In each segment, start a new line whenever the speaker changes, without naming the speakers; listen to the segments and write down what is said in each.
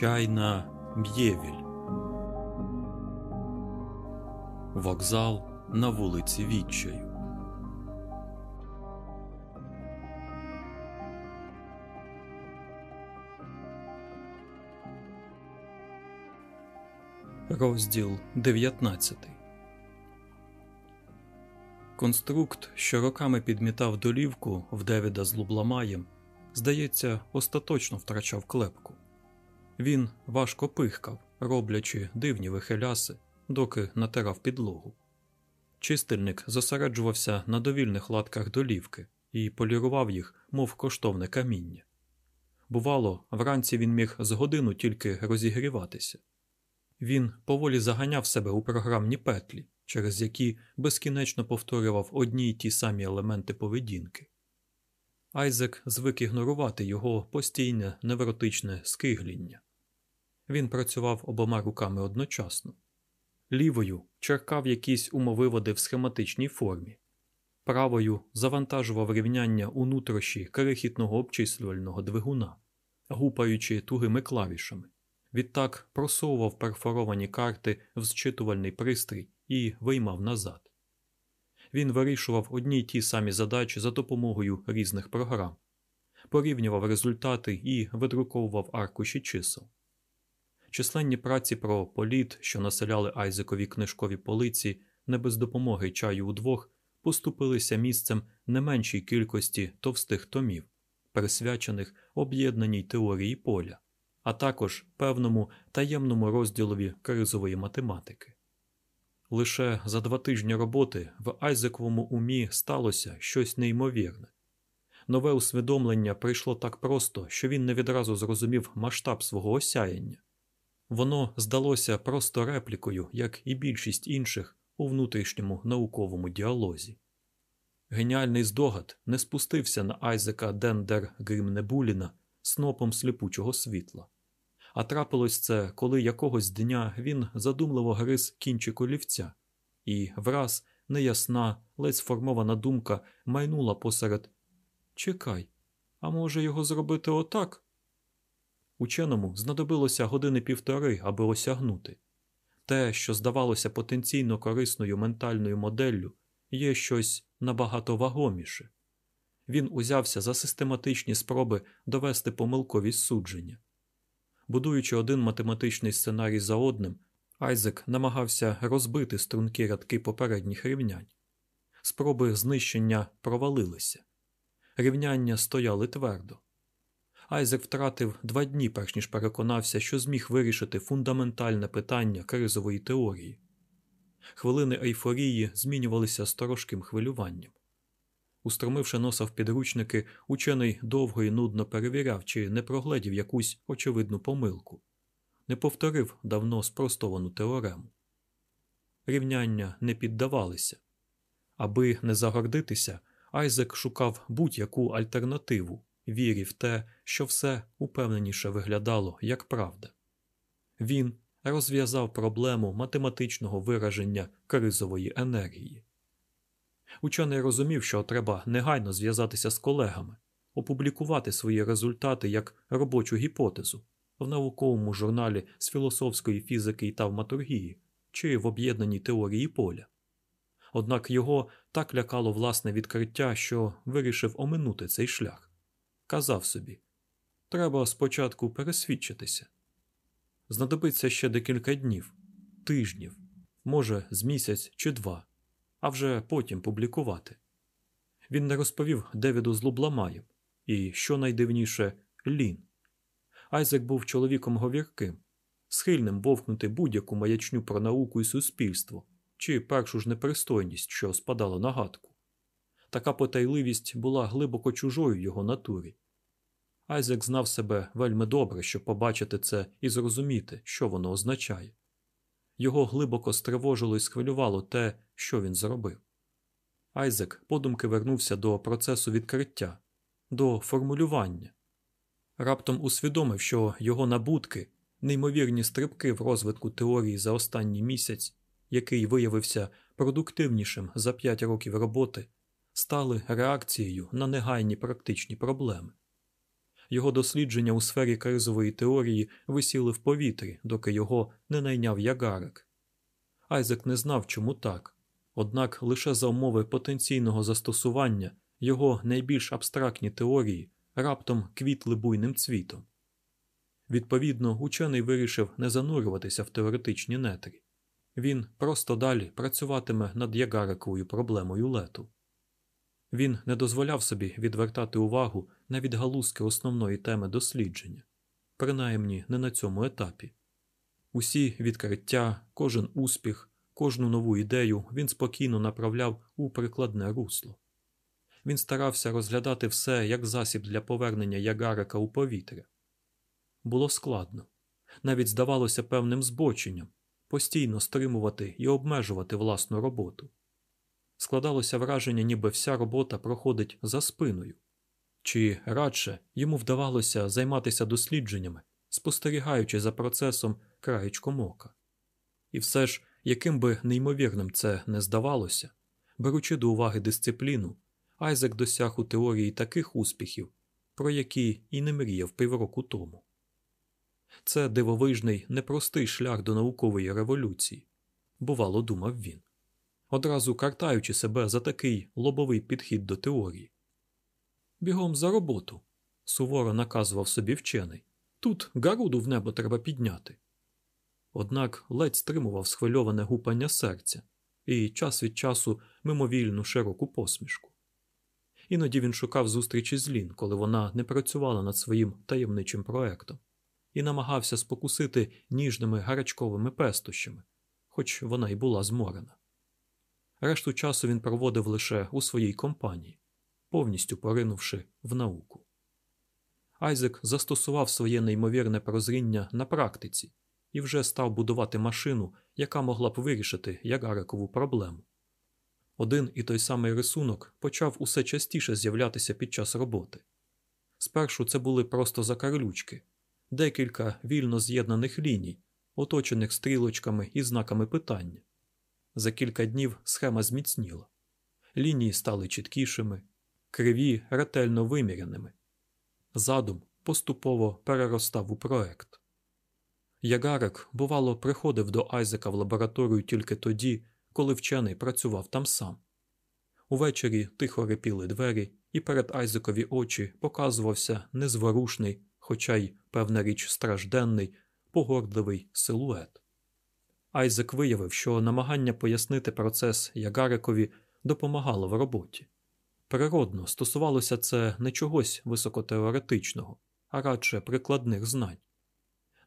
Чайна Б'євіль. Вокзал на вулиці Відчаю. Розділ 19 Конструкт, що роками підмітав долівку в Девіда з Лубламаєм, здається, остаточно втрачав клепку. Він важко пихкав, роблячи дивні вихиляси, доки натирав підлогу. Чистильник зосереджувався на довільних латках долівки і полірував їх, мов коштовне каміння. Бувало, вранці він міг з годину тільки розігріватися. Він поволі заганяв себе у програмні петлі, через які безкінечно повторював одні й ті самі елементи поведінки. Айзек звик ігнорувати його постійне невротичне скигління. Він працював обома руками одночасно. Лівою черкав якісь умовиводи в схематичній формі, правою завантажував рівняння у нутрощі крихітного обчислювального двигуна, гупаючи тугими клавішами. Відтак просовував перфоровані карти в зчитувальний пристрій і виймав назад. Він вирішував одні й ті самі задачі за допомогою різних програм, порівнював результати і видруковував аркуші чисел. Численні праці про політ, що населяли Айзекові книжкові полиці, не без допомоги чаю удвох, поступилися місцем не меншій кількості товстих томів, присвячених об'єднаній теорії поля, а також певному таємному розділові кризової математики. Лише за два тижні роботи в Айзековому умі сталося щось неймовірне. Нове усвідомлення прийшло так просто, що він не відразу зрозумів масштаб свого осяяння. Воно здалося просто реплікою, як і більшість інших у внутрішньому науковому діалозі. Геніальний здогад не спустився на Айзека Дендер Гримнебуліна снопом сліпучого світла. А трапилось це, коли якогось дня він задумливо гриз кінчик олівця, і враз неясна, ледь сформована думка майнула посеред Чекай, а може його зробити отак? Ученому знадобилося години півтори, аби осягнути. Те, що здавалося потенційно корисною ментальною моделлю, є щось набагато вагоміше. Він узявся за систематичні спроби довести помилкові судження. Будуючи один математичний сценарій за одним, Айзек намагався розбити струнки рядки попередніх рівнянь. Спроби знищення провалилися. Рівняння стояли твердо. Айзек втратив два дні, перш ніж переконався, що зміг вирішити фундаментальне питання кризової теорії. Хвилини ейфорії змінювалися сторожким хвилюванням. Устромивши носа в підручники, учений довго і нудно перевіряв, чи не прогледів якусь очевидну помилку, не повторив давно спростовану теорему. Рівняння не піддавалися. Аби не загордитися, Айзек шукав будь-яку альтернативу, вірі в те, що все упевненіше виглядало як правда. Він розв'язав проблему математичного вираження кризової енергії. Учений розумів, що треба негайно зв'язатися з колегами, опублікувати свої результати як робочу гіпотезу в науковому журналі з філософської фізики і тавматургії чи в об'єднаній теорії поля. Однак його так лякало власне відкриття, що вирішив оминути цей шлях. Казав собі треба спочатку пересвідчитися. Знадобиться ще декілька днів, тижнів, може, з місяць чи два а вже потім публікувати. Він не розповів Девіду з Лубламаєм і, що найдивніше, Лін. Айзек був чоловіком говірким, схильним вовкнути будь-яку маячню про науку і суспільство чи першу ж непристойність, що спадала на гадку. Така потайливість була глибоко чужою його натурі. Айзек знав себе вельми добре, щоб побачити це і зрозуміти, що воно означає. Його глибоко стривожило і схвилювало те, що він зробив. Айзек подумки вернувся до процесу відкриття, до формулювання. Раптом усвідомив, що його набутки, неймовірні стрибки в розвитку теорії за останній місяць, який виявився продуктивнішим за п'ять років роботи, стали реакцією на негайні практичні проблеми. Його дослідження у сфері кризової теорії висіли в повітрі, доки його не найняв ягарик. Айзек не знав, чому так, однак лише за умови потенційного застосування його найбільш абстрактні теорії раптом квітли буйним цвітом. Відповідно, учений вирішив не занурюватися в теоретичні нетрі. Він просто далі працюватиме над ягариковою проблемою лету. Він не дозволяв собі відвертати увагу на відгалузки основної теми дослідження, принаймні не на цьому етапі. Усі відкриття, кожен успіх, кожну нову ідею він спокійно направляв у прикладне русло. Він старався розглядати все як засіб для повернення ягарика у повітря. Було складно, навіть здавалося певним збоченням постійно стримувати і обмежувати власну роботу. Складалося враження, ніби вся робота проходить за спиною, чи радше йому вдавалося займатися дослідженнями, спостерігаючи за процесом краєчком ока. І все ж, яким би неймовірним це не здавалося, беручи до уваги дисципліну, Айзек досяг у теорії таких успіхів, про які і не мріяв півроку тому. Це дивовижний, непростий шлях до наукової революції, бувало, думав він, одразу картаючи себе за такий лобовий підхід до теорії. Бігом за роботу, суворо наказував собі вчений. Тут гаруду в небо треба підняти. Однак ледь стримував схвильоване гупання серця і час від часу мимовільну широку посмішку. Іноді він шукав зустрічі з Лін, коли вона не працювала над своїм таємничим проектом, і намагався спокусити ніжними гарячковими пестощами, хоч вона й була зморена. Решту часу він проводив лише у своїй компанії, повністю поринувши в науку. Айзек застосував своє неймовірне прозріння на практиці і вже став будувати машину, яка могла б вирішити Ягарикову проблему. Один і той самий рисунок почав усе частіше з'являтися під час роботи. Спершу це були просто закарлючки, декілька вільно з'єднаних ліній, оточених стрілочками і знаками питання. За кілька днів схема зміцніла. Лінії стали чіткішими, криві ретельно виміряними. Задум поступово переростав у проект. Ягарик, бувало, приходив до Айзека в лабораторію тільки тоді, коли вчений працював там сам. Увечері тихо репіли двері, і перед Айзекові очі показувався незворушний, хоча й, певна річ, стражденний, погордливий силует. Айзек виявив, що намагання пояснити процес Ягарикові допомагало в роботі. Природно, стосувалося це не чогось високотеоретичного, а радше прикладних знань.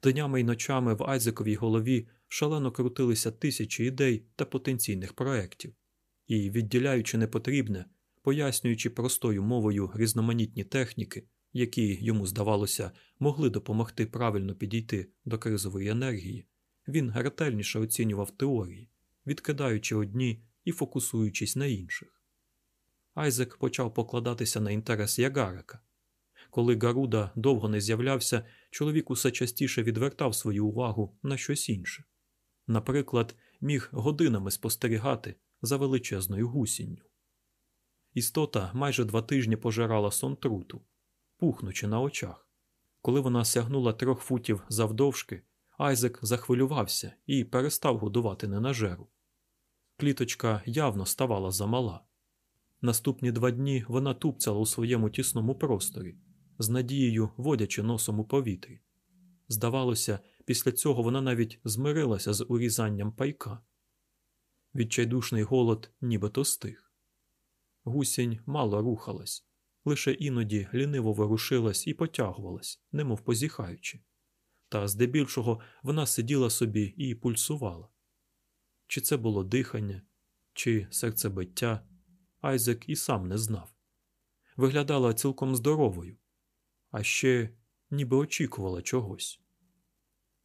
Днями й ночами в Айзековій голові шалено крутилися тисячі ідей та потенційних проєктів, і, відділяючи непотрібне, пояснюючи простою мовою різноманітні техніки, які йому здавалося могли допомогти правильно підійти до кризової енергії, він ретельніше оцінював теорії, відкидаючи одні і фокусуючись на інших. Айзек почав покладатися на інтерес Ягарика. Коли Гаруда довго не з'являвся, чоловік усе частіше відвертав свою увагу на щось інше. Наприклад, міг годинами спостерігати за величезною гусінню. Істота майже два тижні пожирала сон труту, пухнучи на очах. Коли вона сягнула трьох футів завдовжки, Айзек захвилювався і перестав годувати ненажеру. Кліточка явно ставала замала. Наступні два дні вона тупцяла у своєму тісному просторі, з надією водячи носом у повітрі. Здавалося, після цього вона навіть змирилася з урізанням пайка. Відчайдушний голод нібито стих. Гусінь мало рухалась, лише іноді ліниво ворушилась і потягувалась, немов позіхаючи, та здебільшого вона сиділа собі і пульсувала. Чи це було дихання, чи серцебиття, Айзек і сам не знав. Виглядала цілком здоровою, а ще ніби очікувала чогось.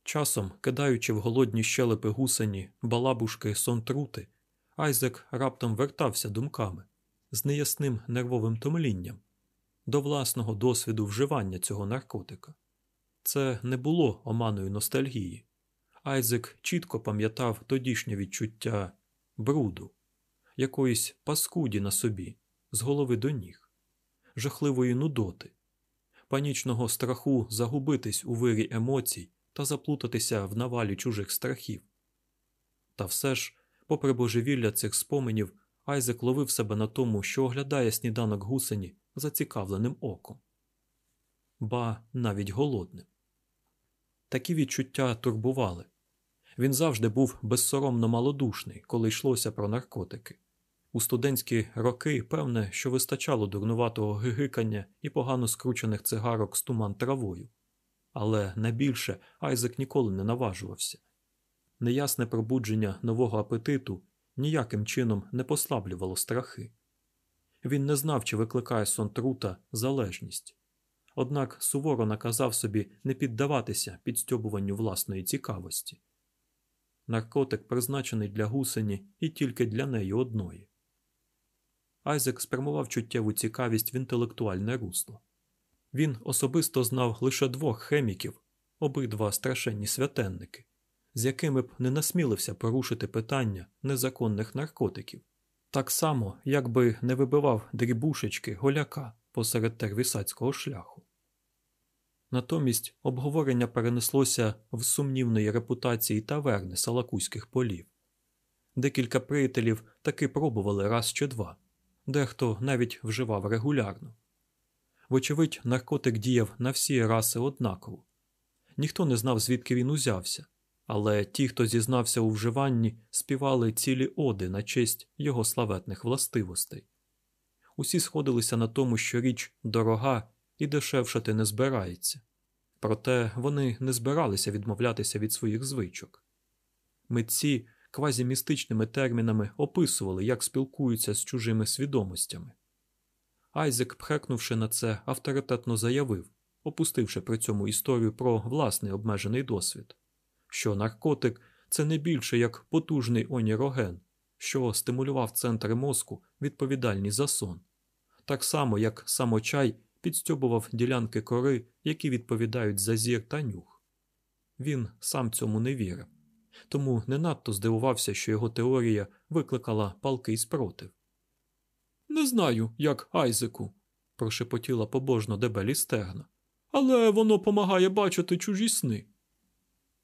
Часом, кидаючи в голодні щелепи гусені, балабушки, сонтрути, Айзек раптом вертався думками з неясним нервовим томлінням до власного досвіду вживання цього наркотика. Це не було оманою ностальгії. Айзек чітко пам'ятав тодішнє відчуття бруду, якоїсь паскуді на собі, з голови до ніг, жахливої нудоти, панічного страху загубитись у вирі емоцій та заплутатися в навалі чужих страхів. Та все ж, попри божевілля цих споменів, Айзек ловив себе на тому, що оглядає сніданок гусені зацікавленим оком. Ба навіть голодним. Такі відчуття турбували. Він завжди був безсоромно малодушний, коли йшлося про наркотики. У студентські роки, певне, що вистачало дурнуватого гигикання і погано скручених цигарок з туман травою. Але найбільше Айзек ніколи не наважувався. Неясне пробудження нового апетиту ніяким чином не послаблювало страхи. Він не знав, чи викликає сон трута залежність, однак суворо наказав собі не піддаватися підстьобуванню власної цікавості. Наркотик призначений для гусені і тільки для неї одної. Айзек спрямував чуттєву цікавість в інтелектуальне русло. Він особисто знав лише двох хеміків, обидва страшенні святенники, з якими б не насмілився порушити питання незаконних наркотиків, так само, як би не вибивав дрібушечки голяка посеред тервісацького шляху. Натомість обговорення перенеслося в сумнівної репутації таверни салакузьких полів. Декілька приятелів таки пробували раз чи два, дехто навіть вживав регулярно. Вочевидь, наркотик діяв на всі раси однаково. Ніхто не знав, звідки він узявся, але ті, хто зізнався у вживанні, співали цілі оди на честь його славетних властивостей. Усі сходилися на тому, що річ дорога і дешевшати не збирається. Проте вони не збиралися відмовлятися від своїх звичок. Митці квазімістичними термінами описували, як спілкуються з чужими свідомостями. Айзек, пхекнувши на це, авторитетно заявив, опустивши при цьому історію про власний обмежений досвід, що наркотик це не більше як потужний оніроген, що стимулював центри мозку, відповідальні за сон, так само як самочай підстьобував ділянки кори, які відповідають за зір та нюх. Він сам цьому не вірив, тому не надто здивувався, що його теорія викликала палкий спротив. Не знаю, як Айзеку, прошепотіла побожно дебелі стегна, але воно помагає бачити чужі сни.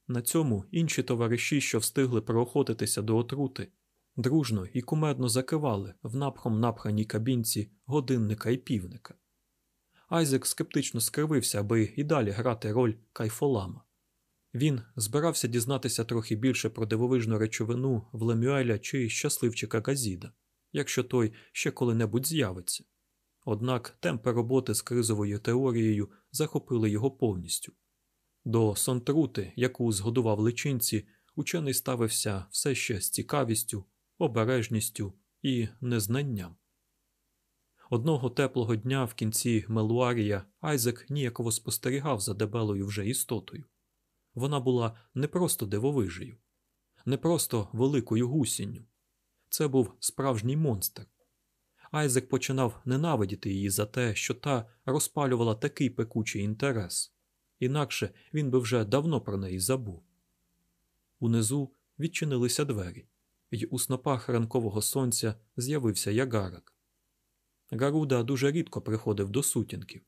На цьому інші товариші, що встигли проохотитися до отрути, дружно і кумедно закивали в напхом напханій кабінці годинника і півника. Айзек скептично скривився, аби і далі грати роль кайфолама. Він збирався дізнатися трохи більше про дивовижну речовину в Лемюеля чи щасливчика Газіда, якщо той ще коли-небудь з'явиться. Однак темпи роботи з кризовою теорією захопили його повністю. До сонтрути, яку згодував личинці, учений ставився все ще з цікавістю, обережністю і незнанням. Одного теплого дня в кінці Мелуарія Айзек ніяково спостерігав за дебелою вже істотою. Вона була не просто дивовижею, не просто великою гусінню. Це був справжній монстр. Айзек починав ненавидіти її за те, що та розпалювала такий пекучий інтерес, інакше він би вже давно про неї забув. Унизу відчинилися двері, і у снопах ранкового сонця з'явився ягарок. Гаруда дуже рідко приходив до сутінків.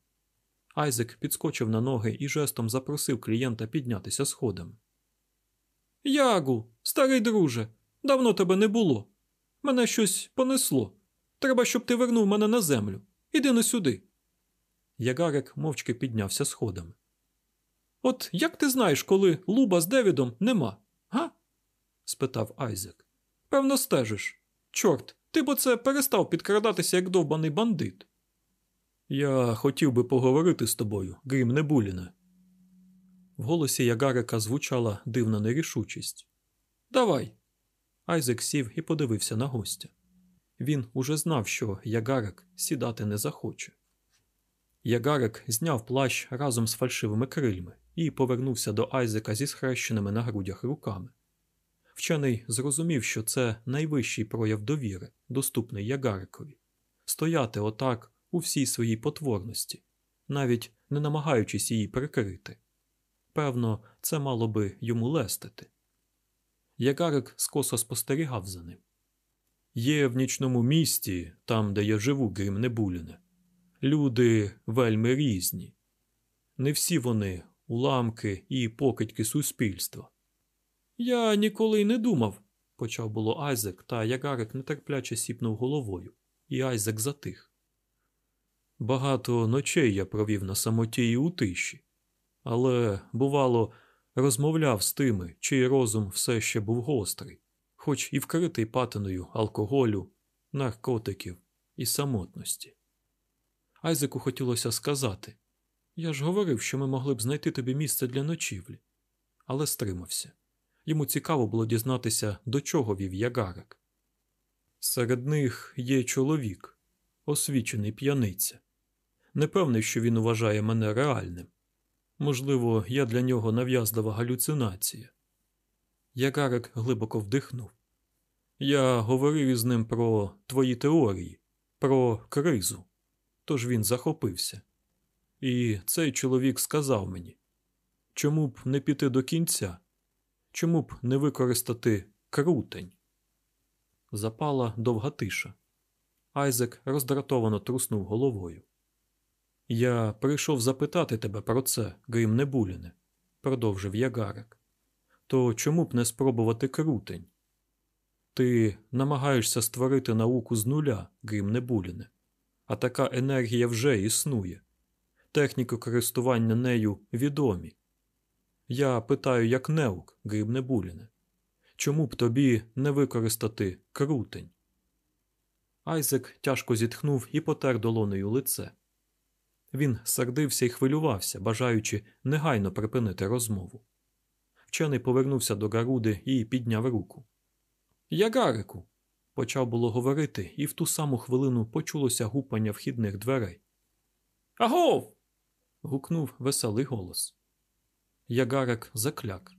Айзек підскочив на ноги і жестом запросив клієнта піднятися сходами. Ягу, старий друже, давно тебе не було. Мене щось понесло. Треба, щоб ти вернув мене на землю. Іди не сюди. Ягарик мовчки піднявся сходами. От як ти знаєш, коли Луба з Девідом нема, га? спитав Айзек. Певно, стежиш. Чорт, ти б оце перестав підкрадатися як довбаний бандит. Я хотів би поговорити з тобою, Грім Небуліне. В голосі Ягарика звучала дивна нерішучість. Давай. Айзек сів і подивився на гостя. Він уже знав, що Ягарик сідати не захоче. Ягарик зняв плащ разом з фальшивими крильми і повернувся до Айзека зі схрещеними на грудях руками. Вчений зрозумів, що це найвищий прояв довіри, доступний Ягарикові стояти отак у всій своїй потворності, навіть не намагаючись її прикрити. Певно, це мало би йому лестити. Ягарик скосо спостерігав за ним. Є в нічному місті, там, де я живу, Грім Небуліне, люди вельми різні, не всі вони уламки і покидьки суспільства. Я ніколи й не думав, почав було Айзек, та ягарик нетерпляче сіпнув головою, і Айзек затих. Багато ночей я провів на самоті і у тиші, але, бувало, розмовляв з тими, чий розум все ще був гострий, хоч і вкритий патиною алкоголю, наркотиків і самотності. Айзеку хотілося сказати я ж говорив, що ми могли б знайти тобі місце для ночівлі, але стримався. Йому цікаво було дізнатися, до чого вів ягарик. Серед них є чоловік, освічений п'яниця. Не певний, що він вважає мене реальним. Можливо, я для нього нав'язлива галюцинація. Ягарик глибоко вдихнув. Я говорив із ним про твої теорії, про кризу. Тож він захопився. І цей чоловік сказав мені, чому б не піти до кінця, чому б не використати крутень. Запала довга тиша. Айзек роздратовано труснув головою. Я прийшов запитати тебе про це, Грим Небуліне, продовжив ягарик. То чому б не спробувати крутень? Ти намагаєшся створити науку з нуля, Грим Небуліне, а така енергія вже існує. Техніки користування нею відомі. Я питаю, як неук, Грим Небуліне, чому б тобі не використати крутень? Айзек тяжко зітхнув і потер долонею лице. Він сердився і хвилювався, бажаючи негайно припинити розмову. Вчений повернувся до Гаруди і підняв руку. Ягарику, почав було говорити, і в ту саму хвилину почулося гупання вхідних дверей. Агов. гукнув веселий голос. Ягарик закляк.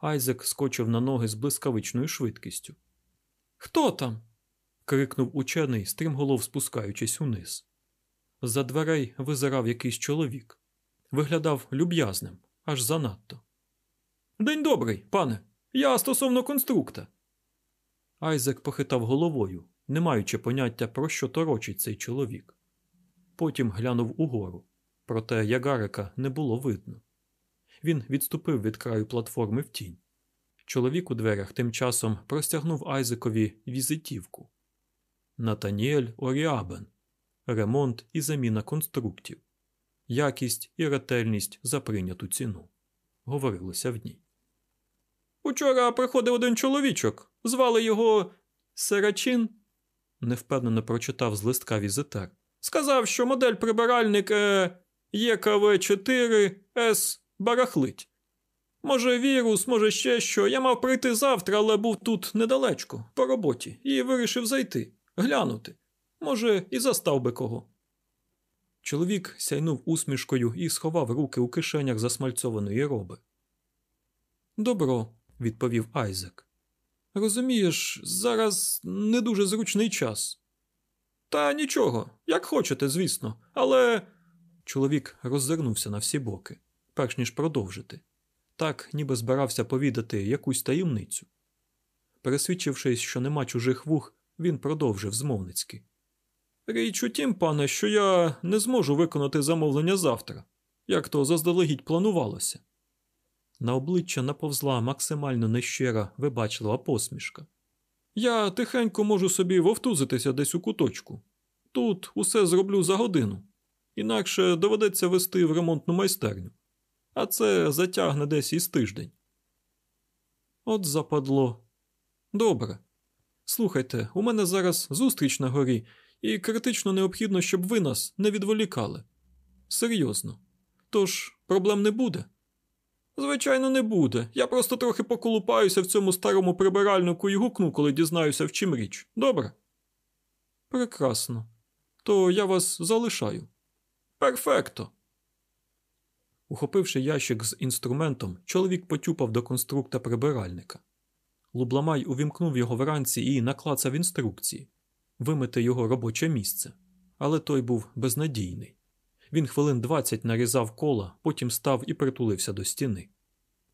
Айзек скочив на ноги з блискавичною швидкістю. Хто там? крикнув учений, стрімголов спускаючись униз. За дверей визирав якийсь чоловік. Виглядав люб'язним, аж занадто. День добрий, пане. Я стосовно конструкта. Айзек похитав головою, не маючи поняття, про що торочить цей чоловік. Потім глянув угору, проте ягарика не було видно. Він відступив від краю платформи в тінь. Чоловік у дверях тим часом простягнув Айзекові візитівку. Натаніель Оріабен ремонт і заміна конструктів, якість і ретельність за прийняту ціну. Говорилося в ній. Учора приходив один чоловічок. Звали його Серачин, невпевнено прочитав з листка візитер. Сказав, що модель прибиральник е, ЄКВ4 С барахлить. Може, вірус, може ще що. Я мав прийти завтра, але був тут недалечко, по роботі, і вирішив зайти, глянути. Може, і застав би кого. Чоловік сяйнув усмішкою і сховав руки у кишенях засмальцьованої роби. Добро, відповів Айзек. Розумієш, зараз не дуже зручний час. Та нічого, як хочете, звісно, але. Чоловік роззирнувся на всі боки, перш ніж продовжити. Так, ніби збирався повідати якусь таємницю. Пересвідчившись, що нема чужих вух, він продовжив змовницьки. Річ у тім, пане, що я не зможу виконати замовлення завтра, як то заздалегідь планувалося. На обличчя наповзла максимально нещира, вибачлива посмішка. Я тихенько можу собі вовтузитися десь у куточку. Тут усе зроблю за годину, інакше доведеться вести в ремонтну майстерню, а це затягне десь із тиждень. От западло. Добре. Слухайте, у мене зараз зустріч на горі, і критично необхідно, щоб ви нас не відволікали. Серйозно. Тож проблем не буде? Звичайно, не буде. Я просто трохи поколупаюся в цьому старому прибиральнику і гукну, коли дізнаюся, в чим річ. Добре? Прекрасно. То я вас залишаю. Перфекто. Ухопивши ящик з інструментом, чоловік потюпав до конструкта прибиральника. Лубламай увімкнув його вранці і наклацав інструкції вимити його робоче місце, але той був безнадійний. Він хвилин двадцять нарізав кола, потім став і притулився до стіни.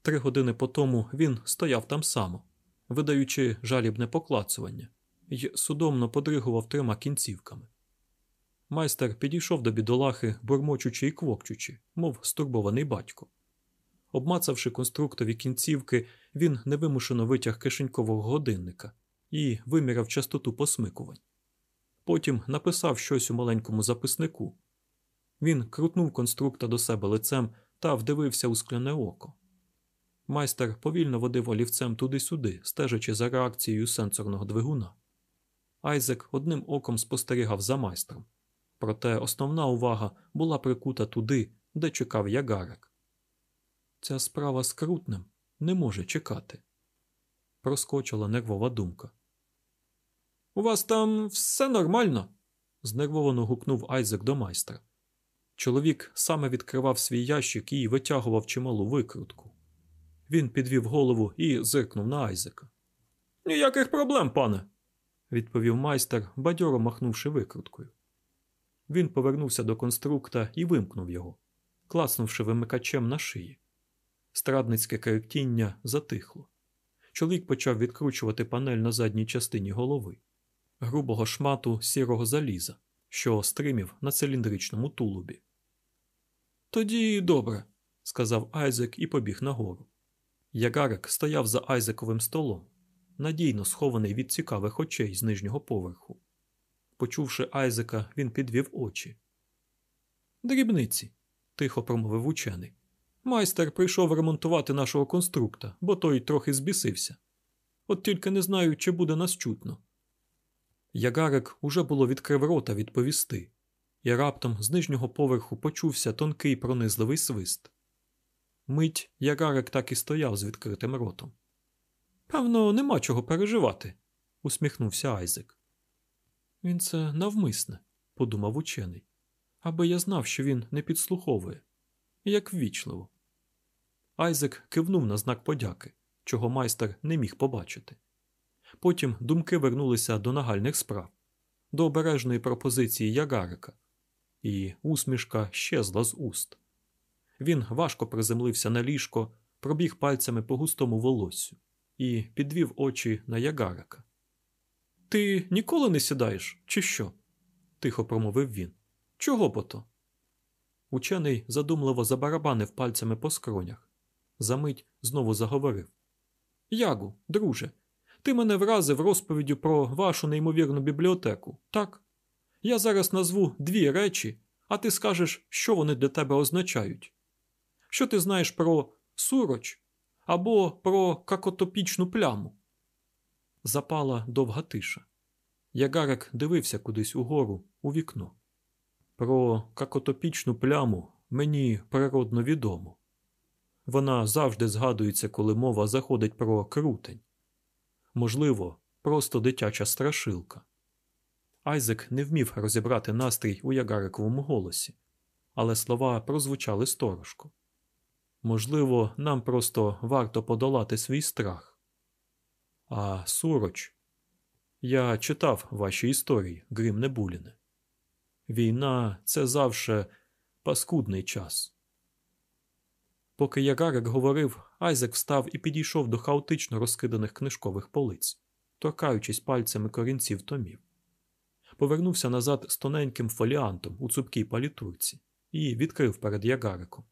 Три години по тому він стояв там само, видаючи жалібне поклацування, й судомно подригував трьома кінцівками. Майстер підійшов до бідолахи, бурмочучи і квокчучи, мов стурбований батько. Обмацавши конструктові кінцівки, він невимушено витяг кишенькового годинника і виміряв частоту посмикувань. Потім написав щось у маленькому записнику. Він крутнув конструкта до себе лицем та вдивився у скляне око. Майстер повільно водив олівцем туди-сюди, стежачи за реакцією сенсорного двигуна. Айзек одним оком спостерігав за майстром. Проте основна увага була прикута туди, де чекав ягарик. Ця справа з крутнем не може чекати. Проскочила нервова думка. У вас там все нормально? знервовано гукнув Айзек до майстра. Чоловік саме відкривав свій ящик і витягував чималу викрутку. Він підвів голову і зиркнув на Айзека. Ніяких проблем, пане, відповів майстер, бадьоро махнувши викруткою. Він повернувся до конструкта і вимкнув його, класнувши вимикачем на шиї. Страдницьке кректіння затихло. Чоловік почав відкручувати панель на задній частині голови, грубого шмату сірого заліза, що стримів на циліндричному тулубі. Тоді добре, сказав Айзек і побіг нагору. Ягарик стояв за Айзековим столом, надійно схований від цікавих очей з нижнього поверху. Почувши Айзека, він підвів очі. Дрібниці, тихо промовив учений. Майстер прийшов ремонтувати нашого конструкта, бо той трохи збісився. От тільки не знаю, чи буде нас чутно. Ягарик уже було відкрив рота відповісти, і раптом з нижнього поверху почувся тонкий пронизливий свист. Мить Ягарик так і стояв з відкритим ротом. Певно, нема чого переживати, усміхнувся Айзек. Він це навмисне, подумав учений, аби я знав, що він не підслуховує, як ввічливо. Айзек кивнув на знак подяки, чого майстер не міг побачити. Потім думки вернулися до нагальних справ, до обережної пропозиції Ягарика, і усмішка щезла з уст. Він важко приземлився на ліжко, пробіг пальцями по густому волоссю і підвів очі на Ягарика. Ти ніколи не сідаєш, чи що? тихо промовив він. Чого бо то? Учений задумливо забарабанив пальцями по скронях. Замить знову заговорив. Ягу, друже, ти мене вразив розповіддю про вашу неймовірну бібліотеку, так? Я зараз назву дві речі, а ти скажеш, що вони для тебе означають. Що ти знаєш про суроч або про какотопічну пляму? Запала довга тиша. Ягарик дивився кудись угору, у вікно. Про какотопічну пляму мені природно відомо. Вона завжди згадується, коли мова заходить про крутень. Можливо, просто дитяча страшилка. Айзек не вмів розібрати настрій у Ягариковому голосі, але слова прозвучали сторожко. Можливо, нам просто варто подолати свій страх. А суроч. Я читав ваші історії, Грим Небуліне. Війна це завше паскудний час. Поки Ягарик говорив, Айзек встав і підійшов до хаотично розкиданих книжкових полиць, торкаючись пальцями корінців томів. Повернувся назад з тоненьким фоліантом у цупкій палітурці і відкрив перед Ягариком.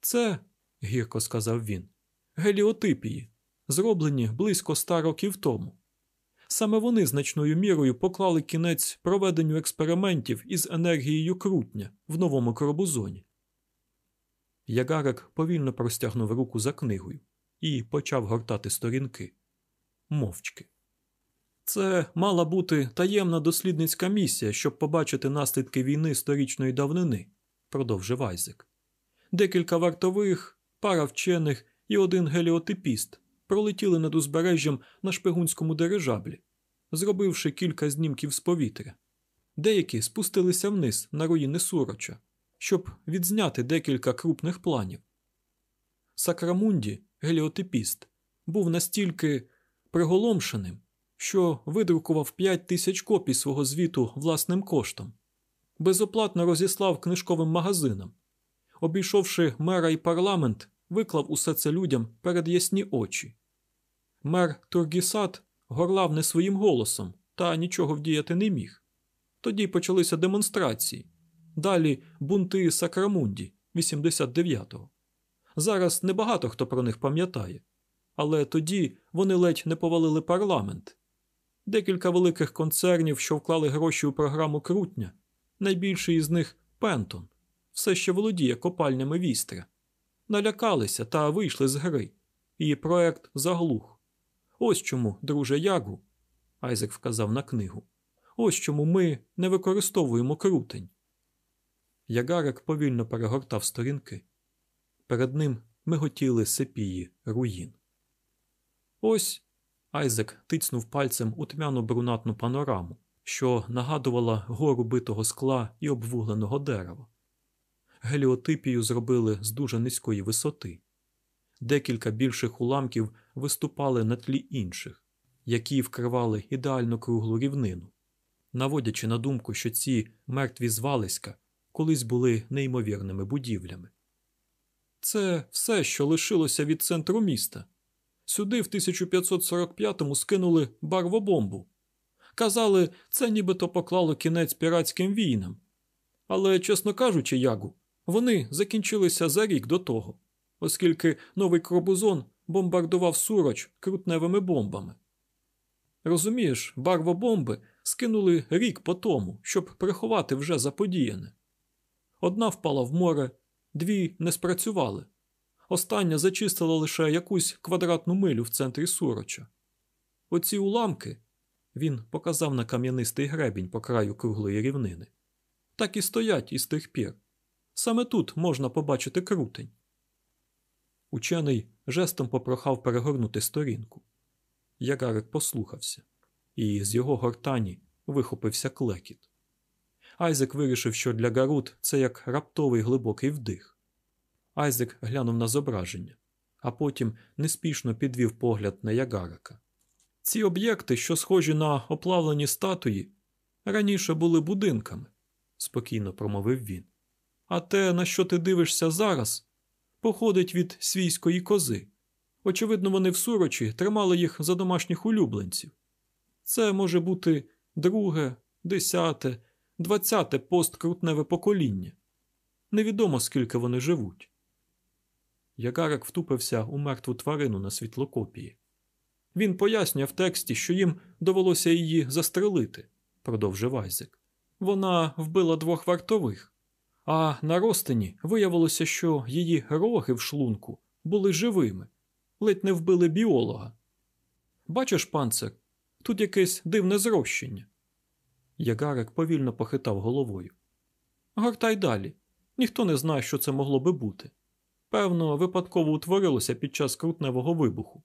Це, гірко сказав він, геліотипії, зроблені близько ста років тому. Саме вони значною мірою поклали кінець проведенню експериментів із енергією крутня в новому коробузоні. Ягарик повільно простягнув руку за книгою і почав гортати сторінки мовчки. Це мала бути таємна дослідницька місія, щоб побачити наслідки війни сторічної давнини, продовжив Айзек. Декілька вартових, пара вчених і один геліотипіст пролетіли над узбережжям на шпигунському дирижаблі, зробивши кілька знімків з повітря. Деякі спустилися вниз на руїни Суроча, щоб відзняти декілька крупних планів. Сакрамунді, геліотипіст, був настільки приголомшеним, що видрукував 5 тисяч копій свого звіту власним коштом, безоплатно розіслав книжковим магазинам. Обійшовши мера і парламент, виклав усе це людям перед ясні очі. Мер Тургісат горлав не своїм голосом та нічого вдіяти не міг. Тоді почалися демонстрації. Далі бунти Сакрамунді 89-го. Зараз небагато хто про них пам'ятає, але тоді вони ледь не повалили парламент. Декілька великих концернів, що вклали гроші у програму Крутня, найбільший із них Пентон, все ще володіє копальнями вістря. Налякалися та вийшли з гри, і проект заглух. Ось чому, друже Ягу, Айзек вказав на книгу. Ось чому ми не використовуємо крутень. Ягарик повільно перегортав сторінки. Перед ним миготіли сепії руїн. Ось Айзек тицнув пальцем у тьмяну брунатну панораму, що нагадувала гору битого скла і обвугленого дерева. Геліотипію зробили з дуже низької висоти. Декілька більших уламків виступали на тлі інших, які вкривали ідеально круглу рівнину, наводячи на думку, що ці мертві звалиська колись були неймовірними будівлями. Це все, що лишилося від центру міста. Сюди в 1545-му скинули барвобомбу. Казали, це нібито поклало кінець піратським війнам. Але, чесно кажучи, ягу, вони закінчилися за рік до того, оскільки новий Кробузон бомбардував суроч крутневими бомбами. Розумієш, барвобомби скинули рік по тому, щоб приховати вже заподіяне. Одна впала в море, дві не спрацювали. Остання зачистила лише якусь квадратну милю в центрі суроча. Оці уламки він показав на кам'янистий гребінь по краю круглої рівнини. Так і стоять із тих пір. Саме тут можна побачити крутень. Учений жестом попрохав перегорнути сторінку. Ягарик послухався, і з його гортані вихопився клекіт. Айзек вирішив, що для Гарут це як раптовий глибокий вдих. Айзек глянув на зображення, а потім неспішно підвів погляд на Ягарика. Ці об'єкти, що схожі на оплавлені статуї, раніше були будинками, спокійно промовив він. А те, на що ти дивишся зараз, походить від свійської кози. Очевидно, вони в сурочі тримали їх за домашніх улюбленців. Це може бути друге, десяте, двадцяте посткрутневе покоління. Невідомо, скільки вони живуть. Ягарик втупився у мертву тварину на світлокопії. Він пояснює в тексті, що їм довелося її застрелити, продовжив Айзек. Вона вбила двох вартових, а на розтині виявилося, що її роги в шлунку були живими, ледь не вбили біолога. Бачиш, панцир, тут якесь дивне зрощення. Ягарик повільно похитав головою. Гортай далі. Ніхто не знає, що це могло би бути. Певно, випадково утворилося під час крутневого вибуху.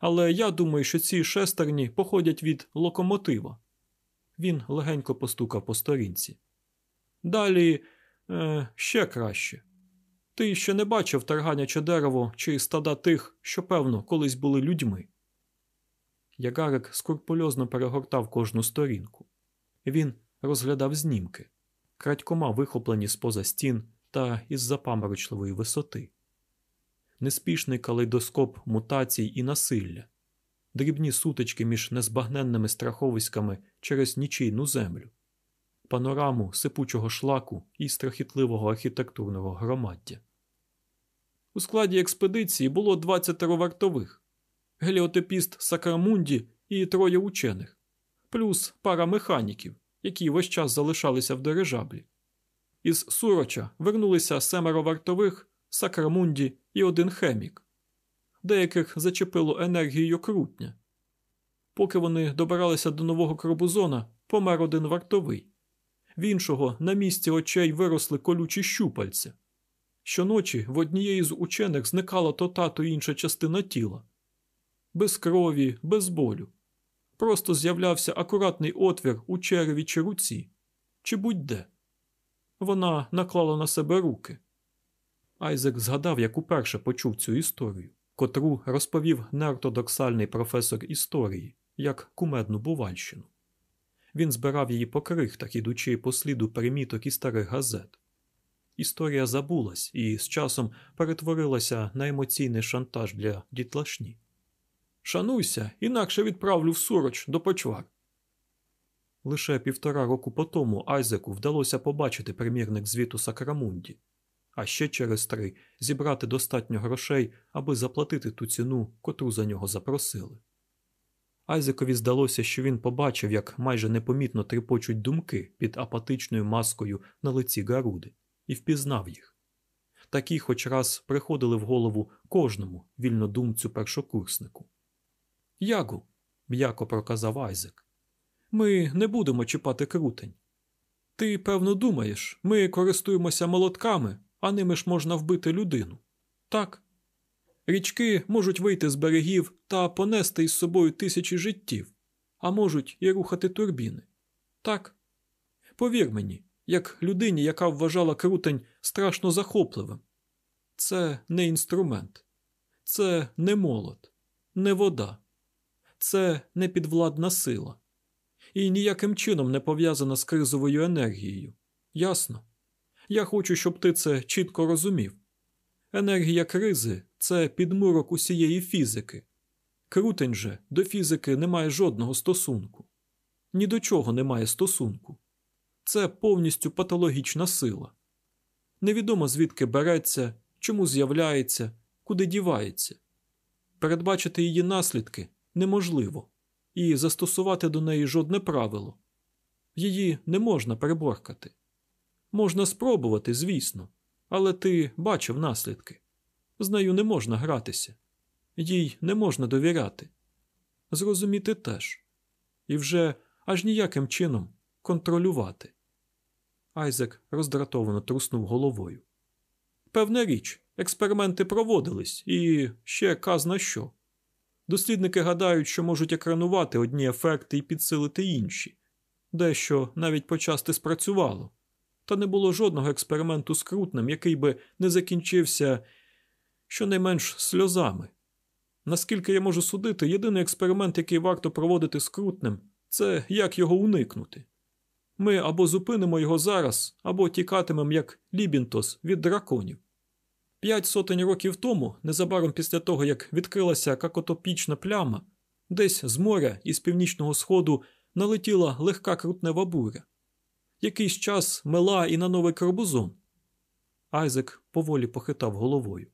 Але я думаю, що ці шестерні походять від локомотива. Він легенько постукав по сторінці. Далі е, ще краще. Ти ще не бачив тарганяче дерево чи стада тих, що, певно, колись були людьми. Ягарик скрупульозно перегортав кожну сторінку. Він розглядав знімки, крадькома вихоплені з поза стін та із запаморочливої висоти, неспішний калейдоскоп мутацій і насилля, дрібні сутички між незбагненними страховиськами через нічийну землю, панораму сипучого шлаку і страхітливого архітектурного громаддя. У складі експедиції було 20 вартових, геліотепіст Сакрамунді і троє учених, плюс пара механіків, які весь час залишалися в дирижаблі. Із Суроча вернулися семеро вартових, Сакрамунді і один хемік. Деяких зачепило енергією крутня. Поки вони добиралися до нового Кробузона, помер один вартовий. В іншого на місці очей виросли колючі щупальця. Щоночі в однієї з учених зникала то та, то інша частина тіла. Без крові, без болю. Просто з'являвся акуратний отвір у череві чи руці, чи будь-де. Вона наклала на себе руки. Айзек згадав, як уперше почув цю історію, котру розповів неортодоксальний професор історії як кумедну бувальщину. Він збирав її по крихтах, ідучи по сліду приміток і старих газет. Історія забулась і з часом перетворилася на емоційний шантаж для дітлашні. Шануйся, інакше відправлю в суроч до почвар. Лише півтора року по тому Айзеку вдалося побачити примірник звіту Сакрамунді, а ще через три зібрати достатньо грошей, аби заплатити ту ціну, котру за нього запросили. Айзекові здалося, що він побачив, як майже непомітно тріпочуть думки під апатичною маскою на лиці Гаруди, і впізнав їх. Такі хоч раз приходили в голову кожному вільнодумцю першокурснику. Ягу, м'яко проказав Айзек, ми не будемо чіпати крутень. Ти, певно, думаєш, ми користуємося молотками, а ними ж можна вбити людину. Так? Річки можуть вийти з берегів та понести із собою тисячі життів, а можуть і рухати турбіни. Так? Повір мені, як людині, яка вважала крутень страшно захопливим. Це не інструмент, це не молот, не вода, це не підвладна сила і ніяким чином не пов'язана з кризовою енергією. Ясно? Я хочу, щоб ти це чітко розумів. Енергія кризи це підмурок усієї фізики. Крутень же до фізики не має жодного стосунку. Ні до чого немає стосунку. Це повністю патологічна сила. Невідомо звідки береться, чому з'являється, куди дівається. Передбачити її наслідки неможливо і застосувати до неї жодне правило. Її не можна переборкати. Можна спробувати, звісно, але ти бачив наслідки. З нею не можна гратися, їй не можна довіряти. Зрозуміти теж. І вже аж ніяким чином контролювати. Айзек роздратовано труснув головою. Певна річ, експерименти проводились і ще казна що. Дослідники гадають, що можуть екранувати одні ефекти і підсилити інші, дещо навіть почасти спрацювало, та не було жодного експерименту з крутним, який би не закінчився щонайменш сльозами. Наскільки я можу судити, єдиний експеримент, який варто проводити з крутним, це як його уникнути. Ми або зупинимо його зараз, або тікатимемо як Лібінтос від драконів. П'ять сотень років тому, незабаром після того, як відкрилася какотопічна пляма, десь з моря і з північного сходу налетіла легка крутнева буря. Якийсь час мела і на новий карбузон. Айзек поволі похитав головою.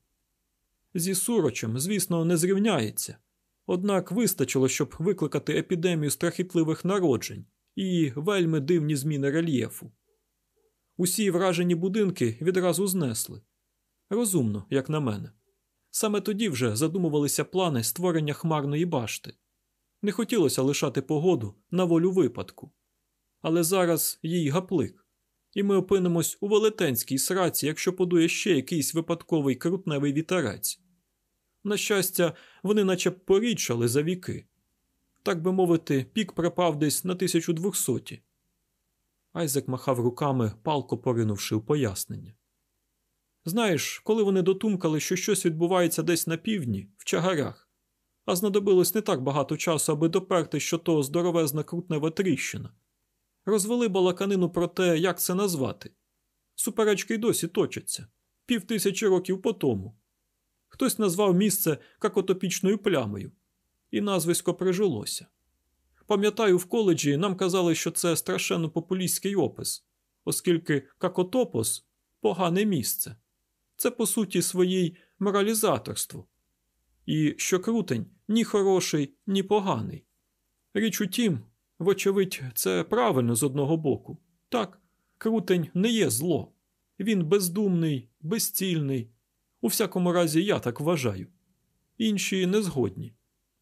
Зі сурочем, звісно, не зрівняється, однак вистачило, щоб викликати епідемію страхітливих народжень і вельми дивні зміни рельєфу. Усі вражені будинки відразу знесли. Розумно, як на мене. Саме тоді вже задумувалися плани створення хмарної башти. Не хотілося лишати погоду на волю випадку. Але зараз їй гаплик, і ми опинимось у велетенській сраці, якщо подує ще якийсь випадковий крутневий вітерець. На щастя, вони наче порідшали за віки. Так би мовити, пік пропав десь на 1200. Айзек махав руками, палко поринувши у пояснення. Знаєш, коли вони дотумкали, що щось відбувається десь на півдні, в чагарях, а знадобилось не так багато часу, аби доперти, що то здоровезна крутнева тріщина. Розвели балаканину про те, як це назвати. Суперечки й досі точаться пів тисячі років по тому. Хтось назвав місце какотопічною плямою, і назвисько прижилося. Пам'ятаю, в коледжі нам казали, що це страшенно популістський опис, оскільки какотопос погане місце це по суті своїй моралізаторство. І що крутень ні хороший, ні поганий. Річ у тім, вочевидь, це правильно з одного боку. Так, крутень не є зло, він бездумний, безцільний. У всякому разі, я так вважаю. Інші не згодні.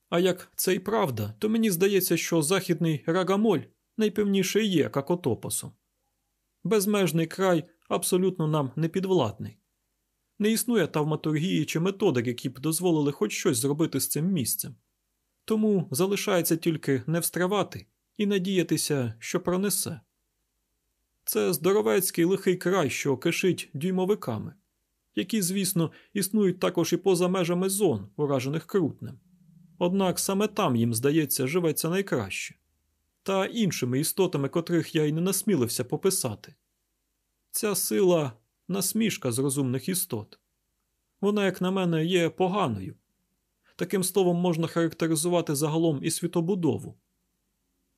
А як це й правда, то мені здається, що західний рагамоль найпевніше є какотопосом. Безмежний край абсолютно нам не підвладний. Не існує тавматургії чи методик, які б дозволили хоч щось зробити з цим місцем. Тому залишається тільки не встравати і надіятися, що пронесе. Це здоровецький лихий край, що кишить дюймовиками, які, звісно, існують також і поза межами зон, уражених крутнем. Однак саме там їм, здається, живеться найкраще, та іншими істотами, котрих я й не насмілився пописати. Ця сила насмішка з розумних істот. Вона, як на мене, є поганою. Таким словом можна характеризувати загалом і світобудову.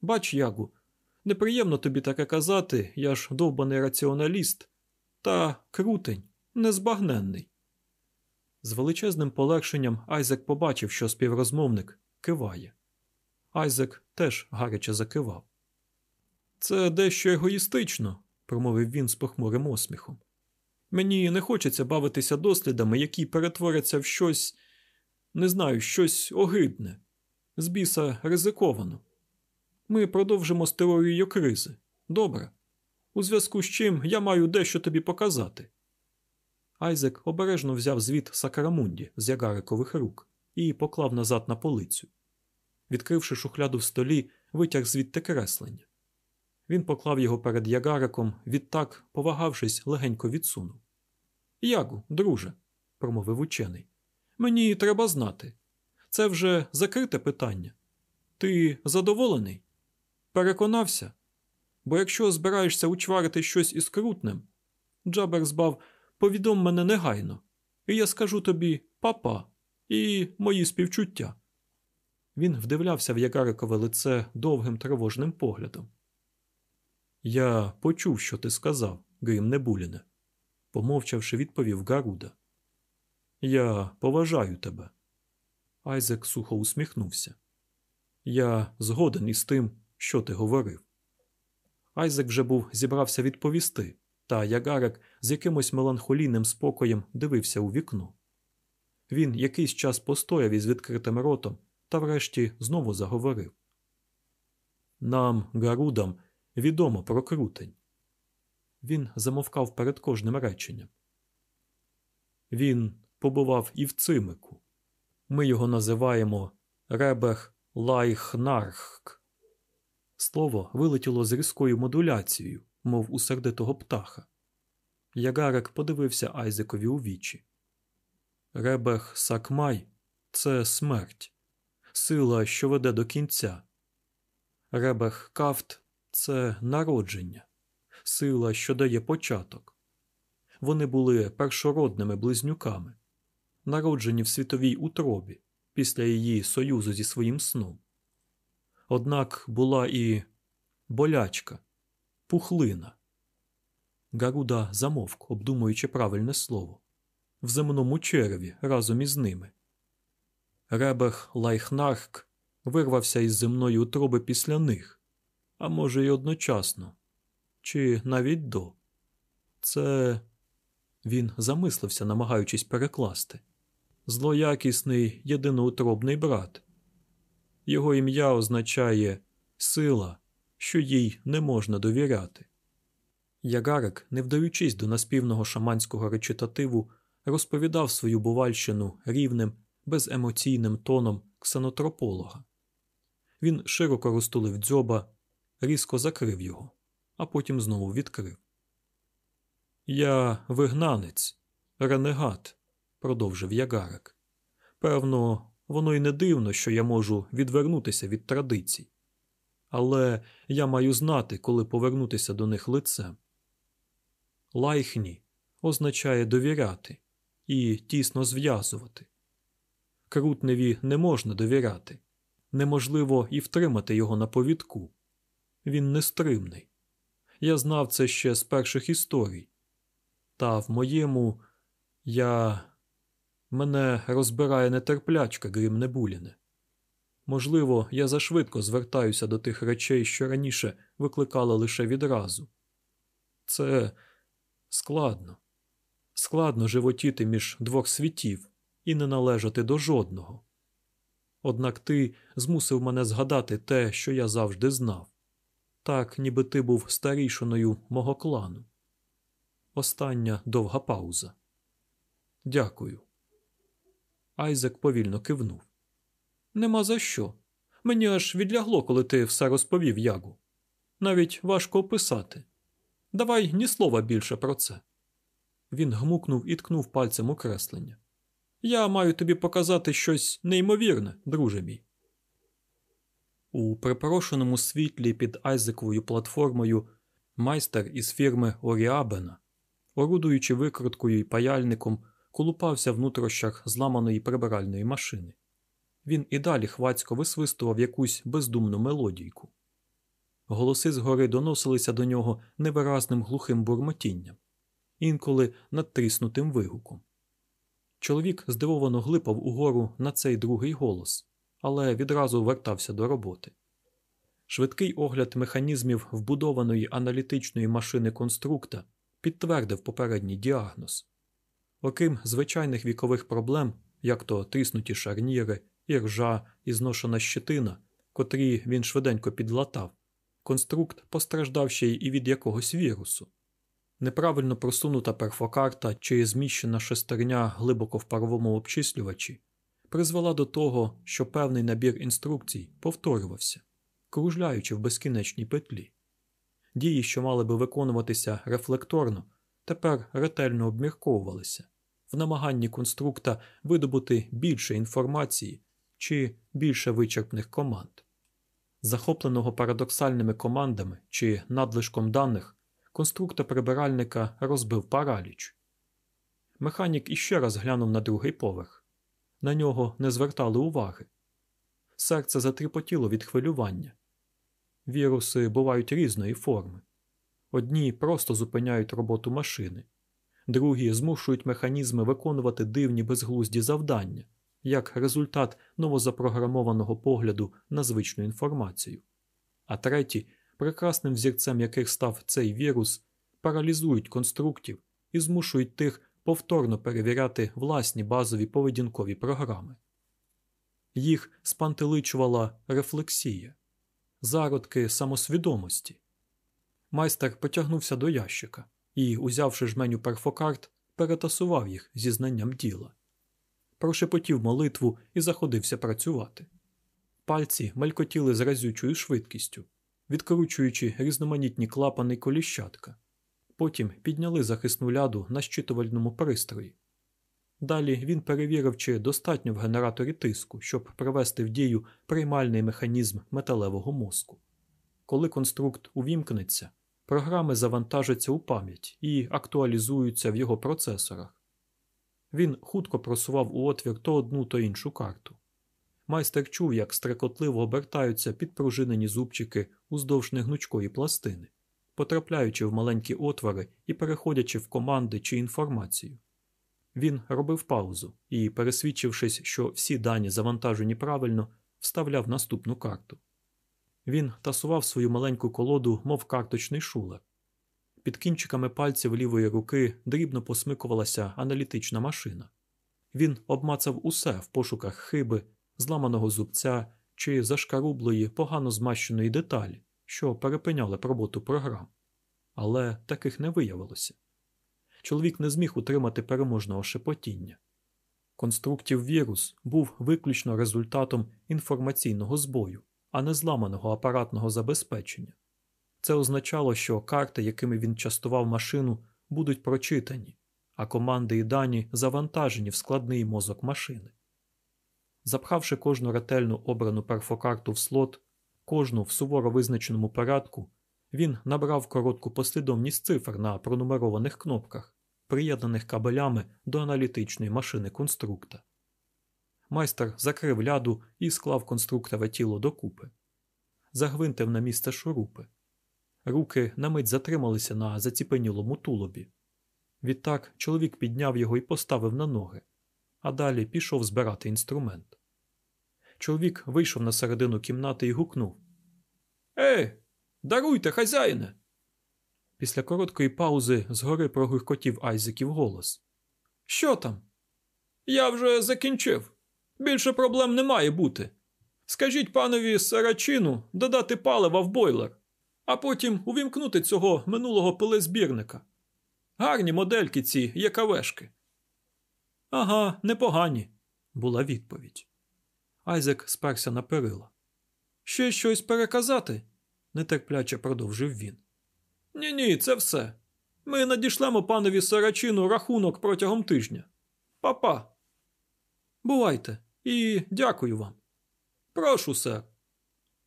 Бач, Ягу, Неприємно тобі таке казати, я ж довбаний раціоналіст, та крутень, незбагненний. З величезним полегшенням Айзек побачив, що співрозмовник киває. Айзек теж гаряче закивав. Це дещо егоїстично, промовив він з похмурим осміхом. Мені не хочеться бавитися дослідами, які перетворяться в щось, не знаю, щось огидне, з біса ризиковано. Ми продовжимо з теорією кризи. Добре. У зв'язку з чим я маю дещо тобі показати. Айзек обережно взяв звіт Сакарамунді з ягарикових рук і поклав назад на полицю. Відкривши шухляду в столі, витяг звідти креслення. Він поклав його перед ягариком, відтак, повагавшись, легенько відсунув. Ягу, друже, промовив учений, мені треба знати. Це вже закрите питання. Ти задоволений? Переконався? Бо якщо збираєшся учварити щось із крутним, Джабер збав, повідом мене негайно, і я скажу тобі папа і мої співчуття. Він вдивлявся в Ягарикове лице довгим тривожним поглядом. Я почув, що ти сказав, Грим Небуліне, помовчавши, відповів Гаруда. Я поважаю тебе. Айзек сухо усміхнувся. Я згоден із тим, що ти говорив. Айзек вже був зібрався відповісти, та Ягарик з якимось меланхолійним спокоєм дивився у вікно. Він якийсь час постояв із відкритим ротом та врешті знову заговорив. Нам, Гарудам, відомо про крутень. Він замовкав перед кожним реченням. Він побував і в цимику. Ми його називаємо Ребех Лайхнархк. Слово вилетіло з різкою модуляцією, мов у сердитого птаха. Ягарик подивився Айзекові у вічі. Ребех Сакмай це смерть, сила, що веде до кінця. Ребех Кафт це народження, сила, що дає початок. Вони були першородними близнюками, народжені в світовій утробі після її союзу зі своїм сном. Однак була і болячка, пухлина. Гаруда замовк, обдумуючи правильне слово, в земному череві разом із ними. Ребех Лайхнарк вирвався із земної утроби після них, а може, й одночасно, чи навіть до. Це він замислився, намагаючись перекласти злоякісний єдиноутробний брат. Його ім'я означає сила, що їй не можна довіряти. Ягарик, не вдаючись до наспівного шаманського речитативу, розповідав свою бувальщину рівним, беземоційним тоном ксенотрополога. Він широко розтулив дзьоба, різко закрив його, а потім знову відкрив. Я вигнанець, ренегат, продовжив Ягарик. Певно, воно й не дивно, що я можу відвернутися від традицій. Але я маю знати, коли повернутися до них лицем. Лайхні означає довіряти і тісно зв'язувати. Крутневі не можна довіряти, неможливо і втримати його на повідку. Він нестримний. Я знав це ще з перших історій. Та в моєму я Мене розбирає нетерплячка, Грім Небуліне. Можливо, я зашвидко звертаюся до тих речей, що раніше викликали лише відразу. Це складно, складно животіти між двох світів і не належати до жодного. Однак ти змусив мене згадати те, що я завжди знав, так, ніби ти був старішиною мого клану. Остання довга пауза. Дякую. Айзек повільно кивнув. Нема за що. Мені аж відлягло, коли ти все розповів ягу. Навіть важко описати. Давай ні слова більше про це. Він гмукнув і ткнув пальцем у креслення. Я маю тобі показати щось неймовірне, друже мій. У припорошеному світлі під Айзековою платформою майстер із фірми Оріабена, орудуючи викруткою і паяльником, колупався в нутрощах зламаної прибиральної машини. Він і далі хвацько висвистував якусь бездумну мелодійку. Голоси згори доносилися до нього невиразним глухим бурмотінням, інколи надтріснутим вигуком. Чоловік здивовано глипав угору на цей другий голос, але відразу вертався до роботи. Швидкий огляд механізмів вбудованої аналітичної машини конструкта підтвердив попередній діагноз. Окрім звичайних вікових проблем, як то тріснуті шарніри, іржа і зношена щитина, котрі він швиденько підлатав, конструкт постраждав ще й від якогось вірусу. Неправильно просунута перфокарта чи зміщена шестерня глибоко в паровому обчислювачі призвела до того, що певний набір інструкцій повторювався, кружляючи в безкінечній петлі. Дії, що мали би виконуватися рефлекторно, тепер ретельно обмірковувалися в намаганні конструкта видобути більше інформації чи більше вичерпних команд. Захопленого парадоксальними командами чи надлишком даних, конструктор прибиральника розбив параліч. Механік іще раз глянув на другий поверх. На нього не звертали уваги. Серце затріпотіло від хвилювання. Віруси бувають різної форми. Одні просто зупиняють роботу машини, другі змушують механізми виконувати дивні безглузді завдання як результат новозапрограмованого погляду на звичну інформацію, а треті, прекрасним взірцем яких став цей вірус, паралізують конструктів і змушують тих повторно перевіряти власні базові поведінкові програми. Їх спантеличувала рефлексія, зародки самосвідомості. Майстер потягнувся до ящика і, узявши жменю перфокарт, перетасував їх зі знанням діла прошепотів молитву і заходився працювати. Пальці мелькотіли з разючою швидкістю, відкручуючи різноманітні клапани коліщатка. Потім підняли захисну ляду на щитувальному пристрої. Далі він перевірив, чи достатньо в генераторі тиску, щоб привести в дію приймальний механізм металевого мозку. Коли конструкт увімкнеться, програми завантажаться у пам'ять і актуалізуються в його процесорах. Він хутко просував у отвір то одну, то іншу карту. Майстер чув, як стрекотливо обертаються підпружинені зубчики уздовж негнучкої пластини, потрапляючи в маленькі отвори і переходячи в команди чи інформацію. Він робив паузу і, пересвідчившись, що всі дані завантажені правильно, вставляв наступну карту. Він тасував свою маленьку колоду, мов карточний шулер, під кінчиками пальців лівої руки дрібно посмикувалася аналітична машина. Він обмацав усе в пошуках хиби, зламаного зубця чи зашкарублої, погано змащеної деталі, що перепиняли роботу програм. Але таких не виявилося. Чоловік не зміг утримати переможного шепотіння. Конструктів вірус був виключно результатом інформаційного збою, а не зламаного апаратного забезпечення. Це означало, що карти, якими він частував машину, будуть прочитані, а команди і дані завантажені в складний мозок машини. Запхавши кожну ретельно обрану перфокарту в слот, кожну в суворо визначеному порядку, він набрав коротку послідовність цифр на пронумерованих кнопках, приєднаних кабелями до аналітичної машини конструкта. Майстер закрив ляду і склав конструктове тіло докупи, загвинтив на місце шурупи. Руки на мить затрималися на заціпенілому тулубі. Відтак чоловік підняв його і поставив на ноги, а далі пішов збирати інструмент. Чоловік вийшов на середину кімнати і гукнув Ей, даруйте, хазяїне. Після короткої паузи згори прогуркотів Айзеків голос. Що там? Я вже закінчив. Більше проблем не має бути. Скажіть панові Сарачину додати палива в бойлер а потім увімкнути цього минулого пилезбірника. Гарні модельки ці якавешки. Ага, непогані, була відповідь. Айзек сперся на перила. Ще щось переказати? нетерпляче продовжив він. Ні, ні, це все. Ми надішлемо панові Сарачину рахунок протягом тижня. Па-па. Бувайте і дякую вам. Прошу, сер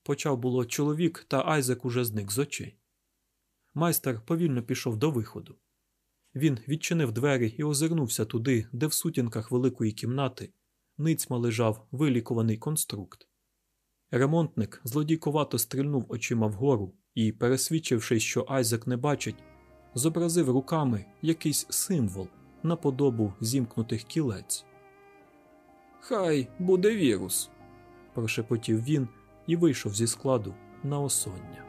почав було чоловік, та Айзек уже зник з очей. Майстер повільно пішов до виходу. Він відчинив двері і озирнувся туди, де в сутінках великої кімнати ницьма лежав вилікуваний конструкт. Ремонтник злодійкувато стрільнув очима вгору і, пересвідчившись, що Айзек не бачить, зобразив руками якийсь символ на подобу зімкнутих кілець. Хай буде вірус, прошепотів він і вийшов зі складу на осоння.